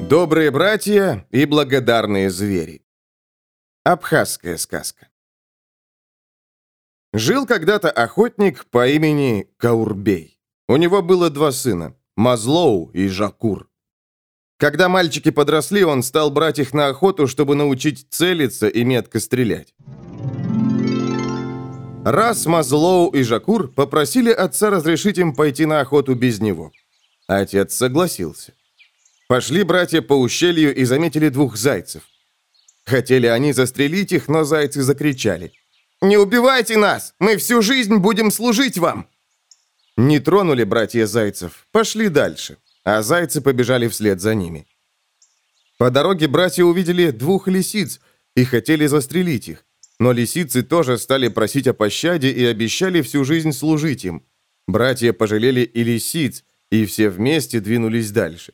Добрые братья и благодарные звери. Абхазская сказка. Жил когда-то охотник по имени Каурбей. У него было два сына – Мазлоу и Жакур. Когда мальчики подросли, он стал брать их на охоту, чтобы научить целиться и метко стрелять. Раз Мазлоу и Жакур попросили отца разрешить им пойти на охоту без него. Отец согласился. Пошли братья по ущелью и заметили двух зайцев. Хотели они застрелить их, но зайцы закричали. «Не убивайте нас! Мы всю жизнь будем служить вам!» Не тронули братья зайцев, пошли дальше, а зайцы побежали вслед за ними. По дороге братья увидели двух лисиц и хотели застрелить их, но лисицы тоже стали просить о пощаде и обещали всю жизнь служить им. Братья пожалели и лисиц, и все вместе двинулись дальше.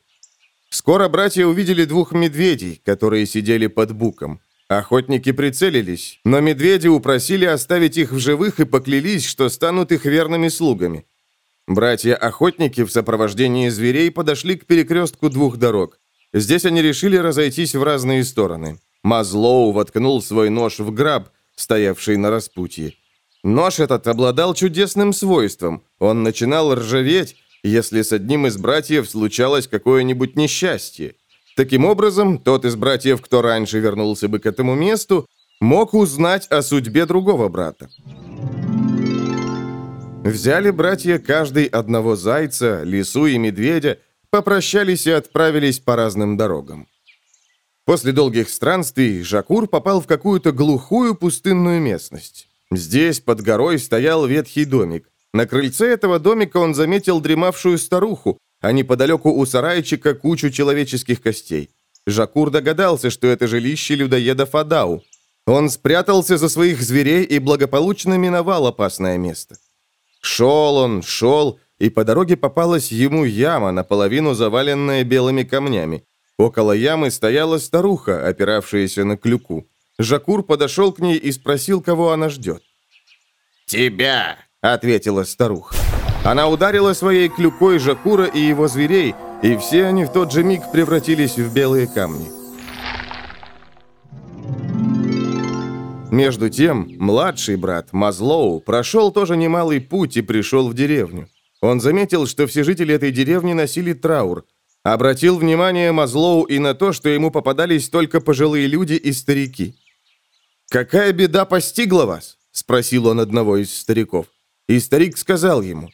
Скоро братья увидели двух медведей, которые сидели под буком. Охотники прицелились, но медведи упросили оставить их в живых и поклялись, что станут их верными слугами. Братья-охотники в сопровождении зверей подошли к перекрестку двух дорог. Здесь они решили разойтись в разные стороны. Мазлоу воткнул свой нож в граб, стоявший на распутье. Нож этот обладал чудесным свойством. Он начинал ржаветь, если с одним из братьев случалось какое-нибудь несчастье. Таким образом, тот из братьев, кто раньше вернулся бы к этому месту, мог узнать о судьбе другого брата. Взяли братья каждый одного зайца, лису и медведя, попрощались и отправились по разным дорогам. После долгих странствий Жакур попал в какую-то глухую пустынную местность. Здесь под горой стоял ветхий домик. На крыльце этого домика он заметил дремавшую старуху, а неподалеку у сарайчика кучу человеческих костей. Жакур догадался, что это жилище людоеда Фадау. Он спрятался за своих зверей и благополучно миновал опасное место. Шел он, шел, и по дороге попалась ему яма, наполовину заваленная белыми камнями. Около ямы стояла старуха, опиравшаяся на клюку. Жакур подошел к ней и спросил, кого она ждет. «Тебя!» Ответила старуха. Она ударила своей клюкой Жакура и его зверей, и все они в тот же миг превратились в белые камни. Между тем, младший брат, Мазлоу, прошел тоже немалый путь и пришел в деревню. Он заметил, что все жители этой деревни носили траур. Обратил внимание Мазлоу и на то, что ему попадались только пожилые люди и старики. «Какая беда постигла вас?» – спросил он одного из стариков. И старик сказал ему,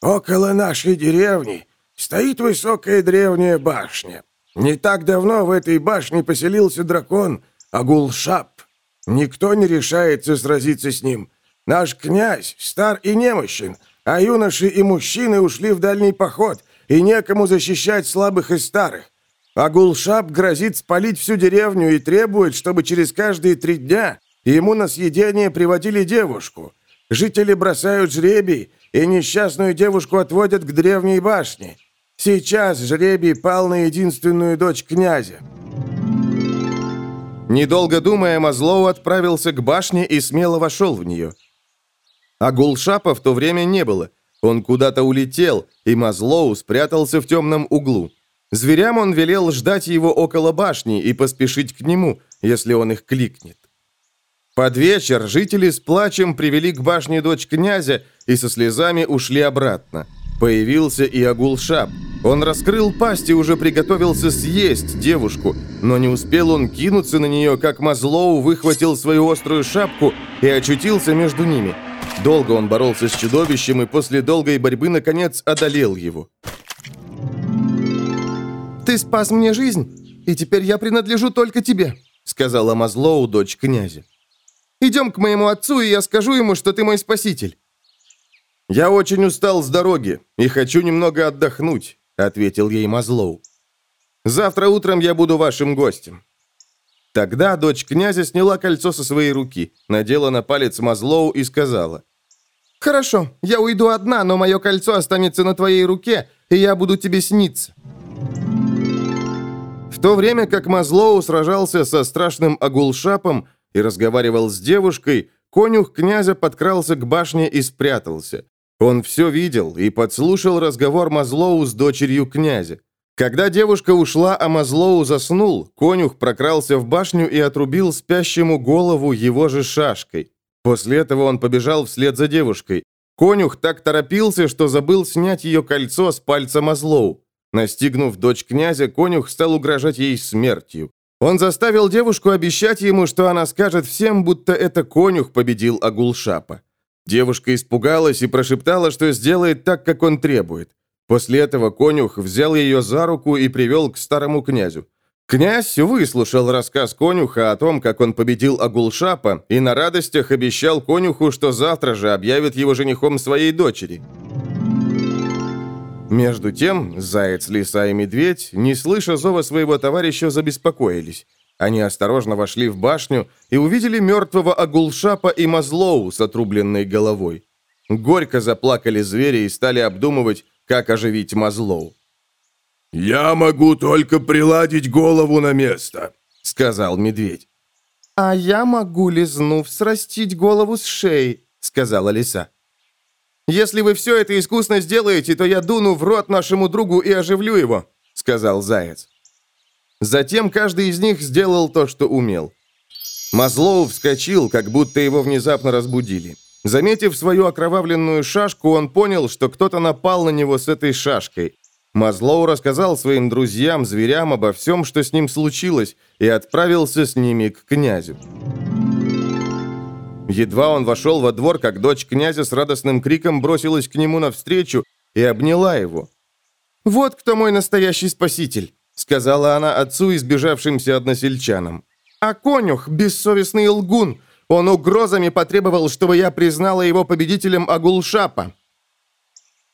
«Около нашей деревни стоит высокая древняя башня. Не так давно в этой башне поселился дракон Агулшап. Никто не решается сразиться с ним. Наш князь стар и немощен, а юноши и мужчины ушли в дальний поход, и некому защищать слабых и старых. Агулшап грозит спалить всю деревню и требует, чтобы через каждые три дня ему на съедение приводили девушку. Жители бросают жребий, и несчастную девушку отводят к древней башне. Сейчас жребий пал на единственную дочь князя». Недолго думая, Мазлоу отправился к башне и смело вошел в нее. А Гулшапа в то время не было. Он куда-то улетел, и Мазлоу спрятался в темном углу. Зверям он велел ждать его около башни и поспешить к нему, если он их кликнет. Под вечер жители с плачем привели к башне дочь князя и со слезами ушли обратно. Появился и Агулшап. Он раскрыл пасть и уже приготовился съесть девушку, но не успел он кинуться на нее, как Мазлоу выхватил свою острую шапку и очутился между ними. Долго он боролся с чудовищем и после долгой борьбы, наконец, одолел его. «Ты спас мне жизнь, и теперь я принадлежу только тебе», сказала Мазлоу, дочь князя. Идем к моему отцу, и я скажу ему, что ты мой спаситель». «Я очень устал с дороги и хочу немного отдохнуть», — ответил ей Мазлоу. «Завтра утром я буду вашим гостем». Тогда дочь князя сняла кольцо со своей руки, надела на палец Мазлоу и сказала. «Хорошо, я уйду одна, но мое кольцо останется на твоей руке, и я буду тебе сниться». В то время как Мазлоу сражался со страшным Агулшапом, и разговаривал с девушкой, конюх князя подкрался к башне и спрятался. Он все видел и подслушал разговор Мазлоу с дочерью князя. Когда девушка ушла, а Мазлоу заснул, конюх прокрался в башню и отрубил спящему голову его же шашкой. После этого он побежал вслед за девушкой. Конюх так торопился, что забыл снять ее кольцо с пальца Мазлоу. Настигнув дочь князя, конюх стал угрожать ей смертью. Он заставил девушку обещать ему, что она скажет всем, будто это конюх победил Агулшапа. Девушка испугалась и прошептала, что сделает так, как он требует. После этого конюх взял ее за руку и привел к старому князю. Князь выслушал рассказ конюха о том, как он победил Агулшапа, и на радостях обещал конюху, что завтра же объявит его женихом своей дочери. Между тем, заяц, лиса и медведь, не слыша зова своего товарища, забеспокоились. Они осторожно вошли в башню и увидели мертвого Агулшапа и Мазлоу с отрубленной головой. Горько заплакали звери и стали обдумывать, как оживить Мазлоу. «Я могу только приладить голову на место», — сказал медведь. «А я могу, лизнув, срастить голову с шеи», — сказала лиса. «Если вы все это искусно сделаете, то я дуну в рот нашему другу и оживлю его», — сказал заяц. Затем каждый из них сделал то, что умел. Мазлоу вскочил, как будто его внезапно разбудили. Заметив свою окровавленную шашку, он понял, что кто-то напал на него с этой шашкой. Мазлоу рассказал своим друзьям, зверям обо всем, что с ним случилось, и отправился с ними к князю. Едва он вошел во двор, как дочь князя с радостным криком бросилась к нему навстречу и обняла его. «Вот кто мой настоящий спаситель», — сказала она отцу, избежавшимся односельчанам. «А конюх, бессовестный лгун, он угрозами потребовал, чтобы я признала его победителем Агулшапа.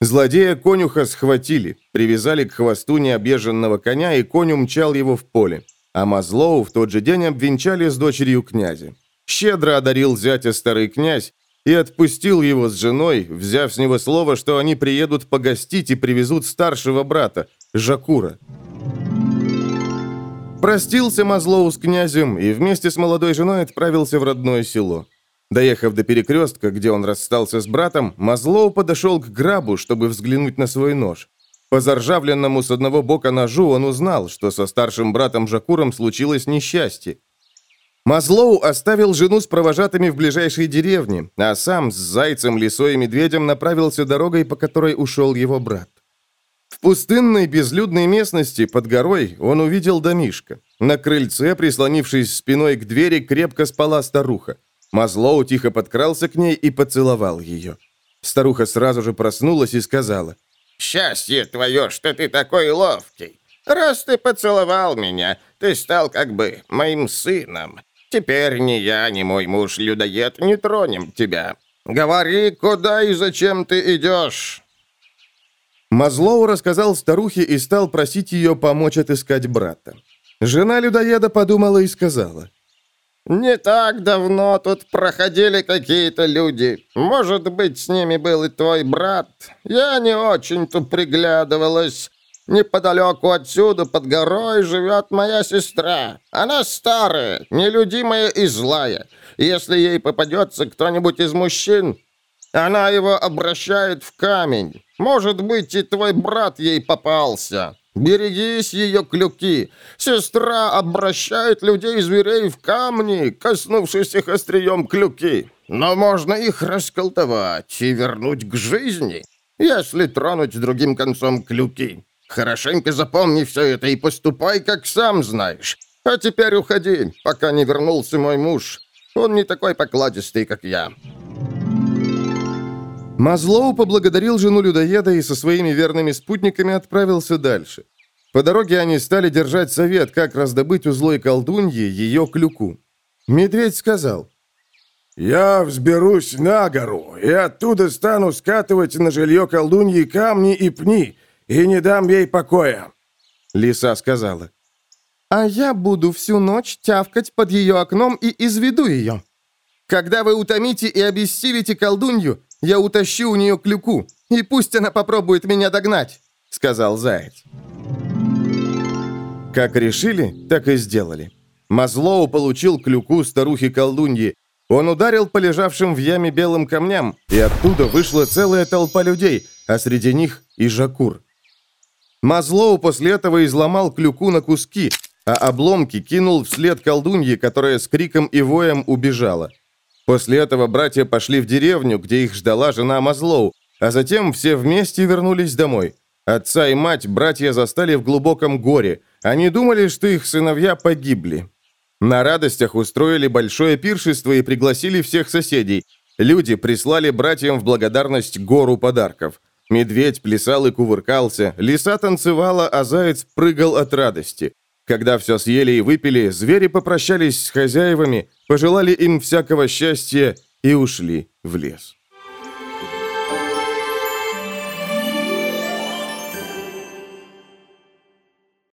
Злодея-конюха схватили, привязали к хвосту необъезженного коня, и конь умчал его в поле. А Мазлоу в тот же день обвенчали с дочерью князя. Щедро одарил зятя старый князь и отпустил его с женой, взяв с него слово, что они приедут погостить и привезут старшего брата, Жакура. Простился Мазлоу с князем и вместе с молодой женой отправился в родное село. Доехав до перекрестка, где он расстался с братом, Мазлоу подошел к грабу, чтобы взглянуть на свой нож. По заржавленному с одного бока ножу он узнал, что со старшим братом Жакуром случилось несчастье. Мазлоу оставил жену с провожатыми в ближайшей деревне, а сам с зайцем, лисой и медведем направился дорогой, по которой ушел его брат. В пустынной безлюдной местности под горой он увидел домишко. На крыльце, прислонившись спиной к двери, крепко спала старуха. Мазлоу тихо подкрался к ней и поцеловал ее. Старуха сразу же проснулась и сказала. «Счастье твое, что ты такой ловкий. Раз ты поцеловал меня, ты стал как бы моим сыном. Теперь ни я, ни мой муж-людоед не тронем тебя. Говори, куда и зачем ты идешь?» Мазлоу рассказал старухе и стал просить ее помочь отыскать брата. Жена людоеда подумала и сказала. «Не так давно тут проходили какие-то люди. Может быть, с ними был и твой брат. Я не очень-то приглядывалась. Неподалеку отсюда, под горой, живет моя сестра. Она старая, нелюдимая и злая. Если ей попадется кто-нибудь из мужчин, она его обращает в камень. Может быть, и твой брат ей попался. Берегись ее клюки. Сестра обращает людей и зверей в камни, коснувшись их острием клюки. Но можно их расколдовать и вернуть к жизни, если тронуть другим концом клюки. Хорошенько запомни все это и поступай, как сам знаешь. А теперь уходи, пока не вернулся мой муж. Он не такой покладистый, как я. Мазлоу поблагодарил жену людоеда и со своими верными спутниками отправился дальше. По дороге они стали держать совет, как раздобыть у злой колдуньи ее клюку. Медведь сказал, «Я взберусь на гору, и оттуда стану скатывать на жилье колдуньи камни и пни, и не дам ей покоя». Лиса сказала, «А я буду всю ночь тявкать под ее окном и изведу ее. Когда вы утомите и обессилите колдунью, я утащу у нее клюку, и пусть она попробует меня догнать», — сказал Заяц. Как решили, так и сделали. Мазлоу получил клюку старухи-колдуньи, Он ударил по лежавшим в яме белым камням, и оттуда вышла целая толпа людей, а среди них и Жакур. Мазлоу после этого изломал клюку на куски, а обломки кинул вслед колдуньи, которая с криком и воем убежала. После этого братья пошли в деревню, где их ждала жена Мазлоу, а затем все вместе вернулись домой. Отца и мать братья застали в глубоком горе. Они думали, что их сыновья погибли. На радостях устроили большое пиршество и пригласили всех соседей. Люди прислали братьям в благодарность гору подарков. Медведь плясал и кувыркался, лиса танцевала, а заяц прыгал от радости. Когда все съели и выпили, звери попрощались с хозяевами, пожелали им всякого счастья и ушли в лес.